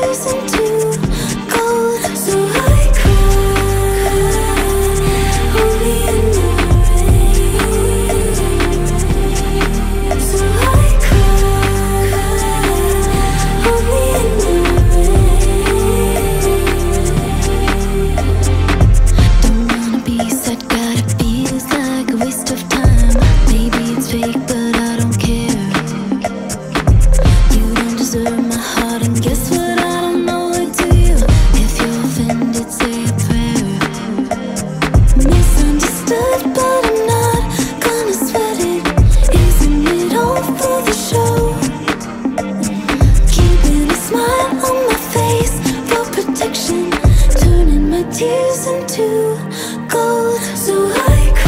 listen to tears into gold so I